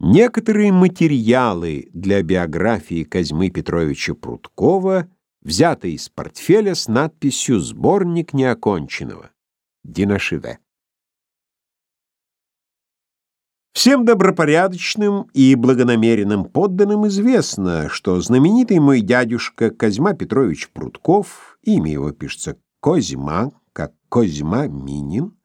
Некоторые материалы для биографии Козьмы Петровича Прудкова взяты из портфеля с надписью «Сборник неоконченного». Динашиве. Всем добропорядочным и благонамеренным подданным известно, что знаменитый мой дядюшка Козьма Петрович Прудков, имя его пишется Козьма, как Козьма Минин,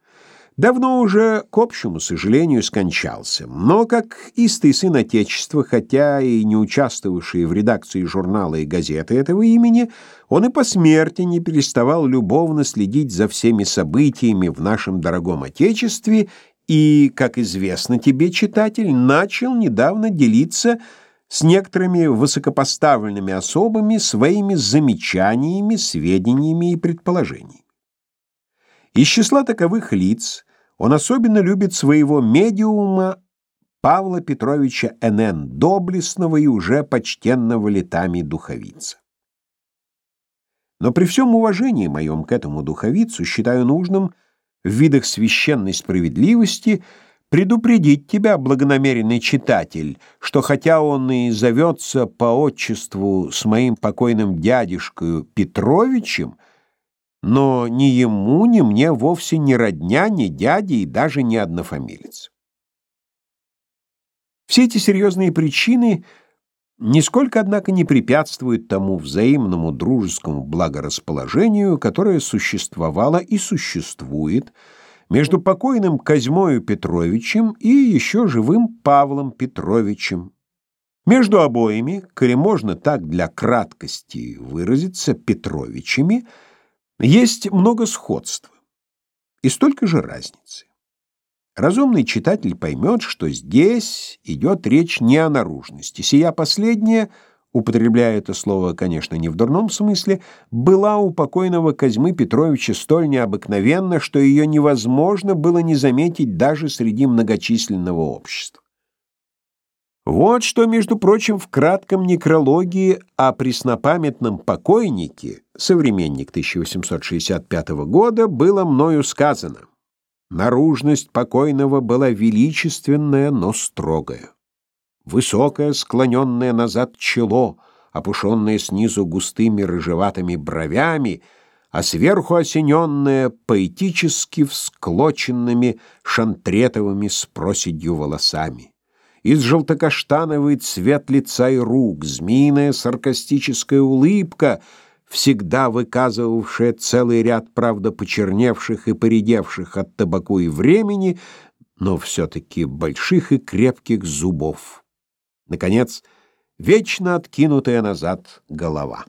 давно уже, к общему сожалению, скончался. Но как истый сын Отечества, хотя и не участвовавший в редакции журнала и газеты этого имени, он и по смерти не переставал любовно следить за всеми событиями в нашем дорогом Отечестве и, как известно тебе, читатель, начал недавно делиться с некоторыми высокопоставленными особами своими замечаниями, сведениями и предположениями. Из числа таковых лиц он особенно любит своего медиума Павла Петровича Н.Н. доблестного и уже почтенного летами духовица. Но при всем уважении моем к этому духовицу считаю нужным в видах священной справедливости предупредить тебя, благонамеренный читатель, что хотя он и зовется по отчеству с моим покойным дядюшкою Петровичем, но ни ему, ни мне вовсе не родня, ни дядя и даже не однофамилец. Все эти серьезные причины нисколько, однако, не препятствуют тому взаимному дружескому благорасположению, которое существовало и существует между покойным Козьмою Петровичем и еще живым Павлом Петровичем. Между обоими, коли можно так для краткости выразиться, Петровичами – есть много сходства и столько же разницы. Разумный читатель поймет, что здесь идет речь не о наружности. Сия последняя, употребляя это слово, конечно, не в дурном смысле, была у покойного Козьмы Петровича столь необыкновенна, что ее невозможно было не заметить даже среди многочисленного общества. Вот что, между прочим, в кратком некрологии о преснопамятном покойнике, современник 1865 года, было мною сказано. Наружность покойного была величественная, но строгая. Высокое, склоненное назад чело, опушенное снизу густыми рыжеватыми бровями, а сверху осененное поэтически всклоченными шантретовыми с проседью волосами из желтокаштановый цвет лица и рук, змеиная саркастическая улыбка, всегда выказывавшая целый ряд, правда, почерневших и поредевших от табаку и времени, но все-таки больших и крепких зубов. Наконец, вечно откинутая назад голова.